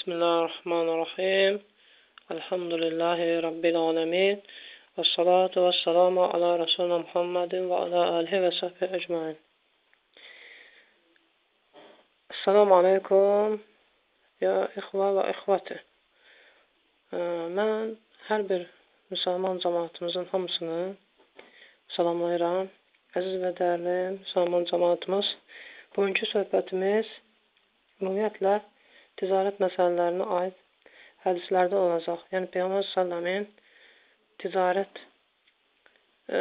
Bismillahirrahmanirrahim. Elhamdülillahi Rabbil alemin. Və salatu və salamu ala Rasulina Muhammedin və ala alihi və səhbi əcmain. Assalamu aleykum, ya ixva və ixvati. Mən hər bir müsəlman cəmatımızın hamısını salamlayıram. Əziz və dəyərli müsəlman cəmatımız, bugünkü söhbətimiz ümumiyyətlə ticarət məsələlərinə aid hədislərdə olacaq. Yəni Peyğəmbər sallallahu ticarət ə,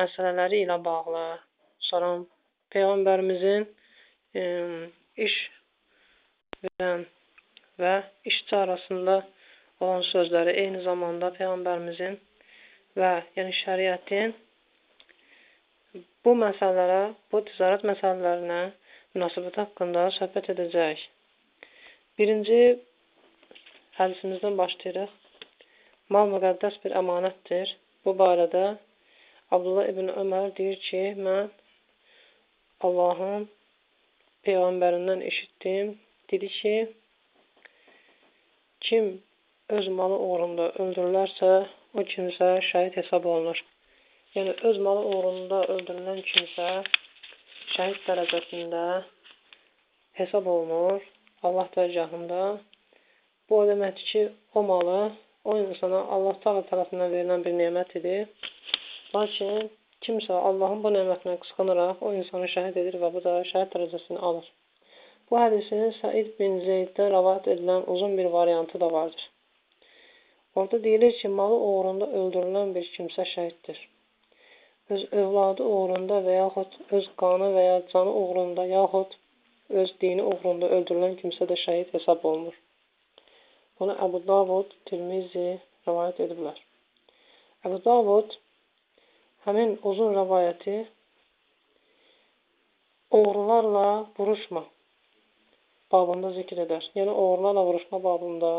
məsələləri ilə bağlı, sonra Peyğəmbərimizin ə, iş verən və işçi arasında olan sözləri eyni zamanda Peyğəmbərimizin və yəni şəriətin bu məsələlərə, bu ticarət məsələlərinə münasibət haqqında söhbət edəcək. Birinci hədisimizdən başlayırıq. Mal müqəddəs bir əmanətdir. Bu barədə Abdullah ibn Ömər deyir ki, mən Allahın Peyğəmbərindən eşitdim. Dedi ki, kim öz malı uğrunda öldürülərsə, o kimsə şəhid hesab olunur. Yəni, öz malı uğrunda öldürülən kimsə şəhid dərəcəsində hesab olunur Allah dərgahında. Bu o deməkdir ki, o malı o insana Allah taala tərəfindən verilən bir nemət idi. Lakin kimsə Allahın bu nemətinə qısqanaraq o insanı şəhid edir və bu da şəhid dərəcəsini alır. Bu hədisin Said bin Zeyddən rəvat edilən uzun bir variantı da vardır. Orada deyilir ki, malı uğrunda öldürülən bir kimsə şəhiddir. Öz övladı uğrunda və yaxud öz qanı və ya canı uğrunda, yaxud öz dini uğrunda öldürülən kimsə də şəhid hesab olunur. Bunu Əbu Davud, Tirmizi rəvayət ediblər. Əbu Davud həmin uzun rəvayəti oğrularla vuruşma babında zikr edər. Yəni, oğrularla vuruşma babında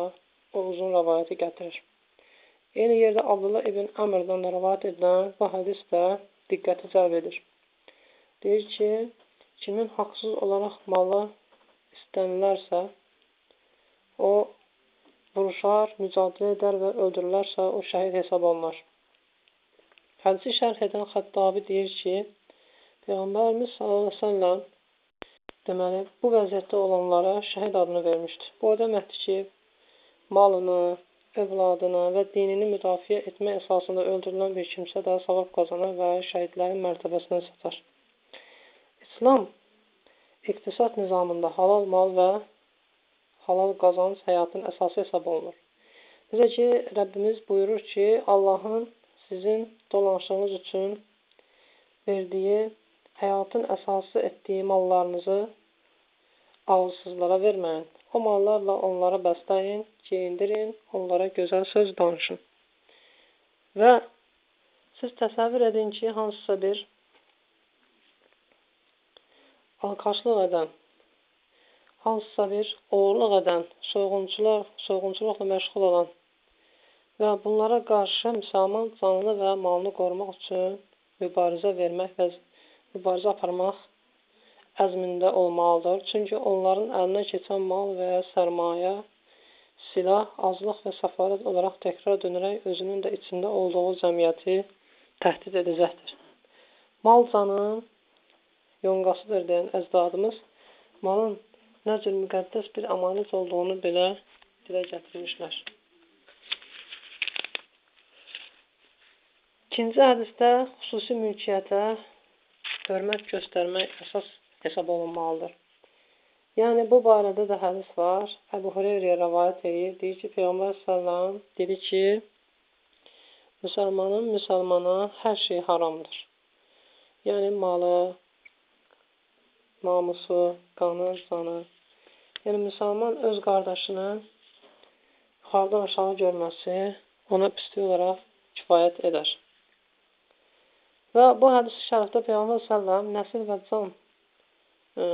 o uzun rəvayəti gətirir. Eyni yerdə Abdullah ibn Əmrdən rəvayət edilən bu hədis də diqqəti cəlb edir. Deyir ki, kimin haqsız olaraq malı istənilərsə, o vuruşar, mücadilə edər və öldürülərsə, o şəhid hesab olunur. Hədisi şərh edən Xəttabi deyir ki, Peyğəmbərimiz s.ə.v deməli, bu vəziyyətdə olanlara şəhid adını vermişdir. Bu o deməkdir ki, malını, övladını və dinini müdafiə etmək əsasında öldürülən bir kimsə də savab qazanır və şəhidlərin mərtəbəsinə çatar. İslam iqtisad nizamında halal mal və halal qazanc həyatın əsası hesab olunur. Necə ki, Rəbbimiz buyurur ki, Allahın sizin dolanışınız üçün verdiyi, həyatın əsası etdiyi mallarınızı ağılsızlara verməyin. O mallarla onları bəsləyin, geyindirin, onlara gözəl söz danışın. Və siz təsəvvür edin ki, hansısa bir alqaşlıq edən, hansısa bir oğurluq edən, soyğunçular, soyğunçuluqla məşğul olan və bunlara qarşı müsəlman canını və malını qorumaq üçün mübarizə vermək və mübarizə aparmaq əzmində olmalıdır. Çünki onların əlinə keçən mal və sərmayə, silah, azlıq və səfarət olaraq təkrar dönərək özünün də içində olduğu cəmiyyəti təhdid edəcəkdir. Mal canın yonqasıdır deyən əzdadımız malın nə cür müqəddəs bir əmanət olduğunu belə dilə gətirmişlər. İkinci hədisdə xüsusi mülkiyyətə hörmət göstərmək əsas hesab olunmalıdır. Yəni, bu barədə də hədis var. Əbu Hureyriyə rəvayət edir. Deyir ki, Peyğəmbər səllam dedi ki, müsəlmanın müsəlmana hər şey haramdır. Yəni, malı, namusu, qanı, canı. Yəni, müsəlman öz qardaşını yuxarıdan aşağı görməsi ona pislik olaraq kifayət edər. Və bu hədis-i şərifdə Peyğəmbər səllam nəsil və can ə,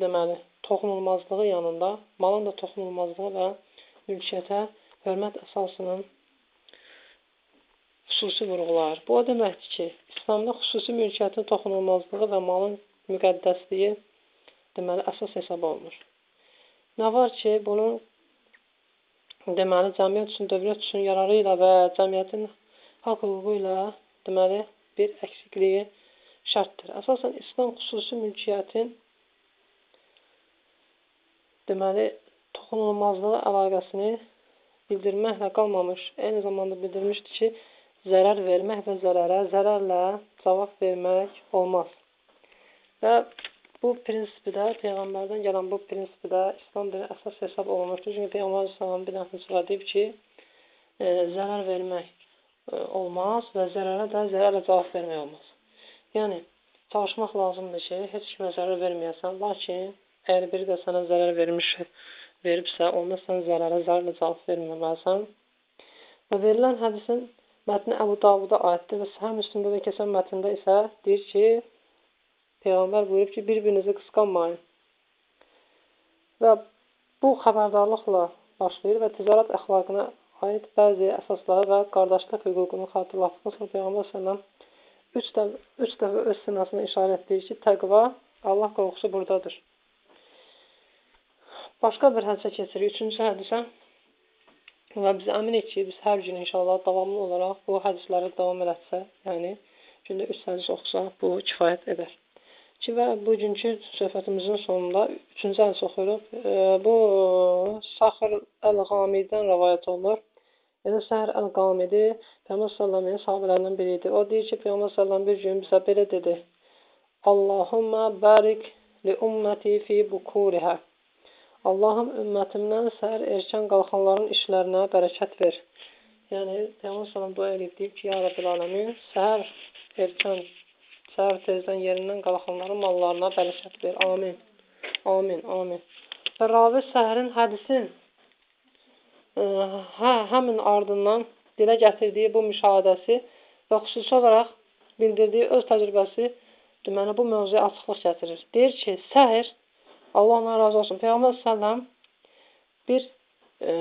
deməli, toxunulmazlığı yanında malın da toxunulmazlığı və mülkiyyətə hörmət əsasının xüsusi vurğular. Bu o deməkdir ki, İslamda xüsusi mülkiyyətin toxunulmazlığı və malın müqəddəsliyi deməli əsas hesab olunur. nə var ki, bunun deməli cəmiyyət üçün, dövlət üçün yararı ilə və cəmiyyətin haqq hüququ ilə deməli bir əksikliyi şərtdir. Əsasən İslam xüsusi mülkiyyətin deməli toxunulmazlığı əlaqəsini bildirməklə qalmamış, eyni zamanda bildirmişdir ki, zərər vermək və zərərə zərərlə cavab vermək olmaz. Və bu prinsipi də Peyğəmbərdən gələn bu prinsipi də İslam dini əsas hesab olunmuşdur. Çünki Peyğəmbər sallallahu bir dəfə sonra deyib ki, e, zərər vermək e, olmaz və zərərə də zərərlə cavab vermək olmaz. Yəni çalışmaq lazımdır ki, heç kimə zərər verməyəsən, lakin əgər biri də sənə zərər vermiş veribsə, onda sən zərərə zərərlə cavab verməməlisən. Və verilən hədisin mətni Əbu Davuda aiddir və Səhih Müslimdə də keçən mətndə isə deyir ki, Peyğəmbər buyurub ki, bir-birinizi qısqanmayın. Və bu xəbərdarlıqla başlayır və ticarət əxlaqına aid bəzi əsasları və qardaşlıq hüququnu xatırlatdıqdan sonra Peyğəmbər sallam üç dəfə, üç dəfə öz sinasına işarə etdiyi ki, təqva, Allah qorxusu buradadır. Başqa bir hədisə keçirik. Üçüncü hədisə və biz əminik ki, biz hər gün inşallah davamlı olaraq bu hədisləri davam elətsək, yəni gündə 3 hədis oxusaq, bu kifayət edər. Ki və bugünkü söhbətimizin sonunda üçüncü hədis oxuyuruq. E, bu Saxır Əl-Qamiddən rəvayət olunur. Yəni Səhər Əl-Qamidi Peyğəmbər sallallahu sahabələrindən biri idi. O deyir ki, Peyğəmbər sallallahu bir gün bizə belə dedi: "Allahumma barik li ummati fi bukuriha." Allahım ümmətimdən səhər erkən qalxanların işlərinə bərəkət ver. Yəni Peyğəmbər sallam dua edib deyib ki, ya Rəbbil aləmin, səhər erkən, səhər tezdən yerindən qalxanların mallarına bərəkət ver. Amin. Amin. Amin. Və ravi səhərin hədisin ə, hə, həmin ardından dilə gətirdiyi bu müşahadəsi və xüsusi olaraq bildirdiyi öz təcrübəsi deməli bu mövzuya açıqlıq gətirir. Deyir ki, səhər Allah ona razı olsun. Peyğəmbər səlləm bir e,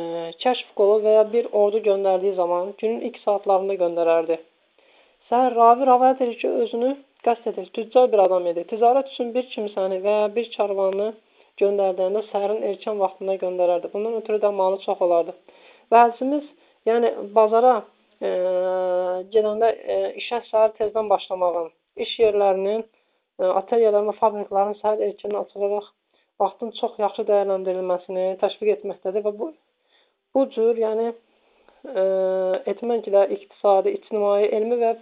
kəşf qolu və ya bir ordu göndərdiyi zaman günün ilk saatlarında göndərərdi. Səhər ravi rəvayət edir ki, özünü qəsd edir. Tüccar bir adam idi. Ticarət üçün bir kimsəni və ya bir karvanı göndərdiyəndə səhərin erkən vaxtında göndərərdi. Bundan ötürü də malı çox olardı. Və hədisimiz, yəni bazara e, gedəndə e, işə səhər tezdən başlamağın, iş yerlərinin, e, ateliyələrin və fabriklərin səhər erkən açılaraq vaxtın çox yaxşı dəyərləndirilməsini təşviq etməkdədir və bu bu cür, yəni ə, etməklə iqtisadi, ictimai, elmi və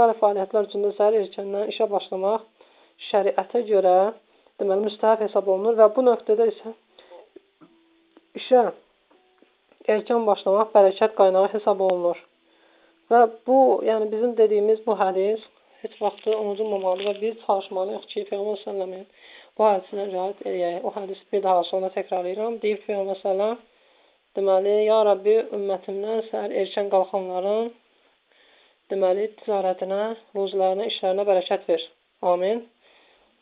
sair fəaliyyətlər də səhər erkəndən işə başlamaq şəriətə görə deməli müstəhəb hesab olunur və bu nöqtədə isə işə erkən başlamaq bərəkət qaynağı hesab olunur. Və bu, yəni bizim dediyimiz bu hədis heç vaxtı unudulmamalı və biz çalışmalıyıq ki, Peyğəmbər sallallahu bu hədisinə riayət eləyək. O hədis bir daha sonra təkrarlayıram. Deyib Peyğəmbər sallam deməli, ya Rəbbi ümmətimdən səhər erkən qalxanların deməli, ticarətinə, ruzlarına, işlərinə bərəkət ver. Amin.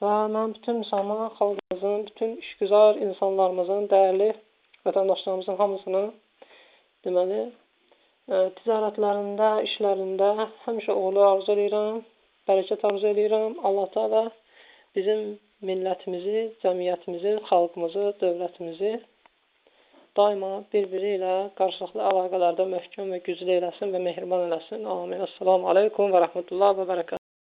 Və mən bütün müsəlman xalqımızın, bütün işgüzar insanlarımızın, dəyərli vətəndaşlarımızın hamısını deməli, ə, ticarətlərində, işlərində həmişə uğurlu arzu edirəm, bərəkət arzu edirəm. Allah Teala bizim millətimizi, cəmiyyətimizi, xalqımızı, dövlətimizi daima bir-biri ilə qarşılıqlı əlaqələrdə möhkəm və güclü eləsin və mehriban eləsin. Amin. Assalamu aleykum və rəhmətullah və bərəkət.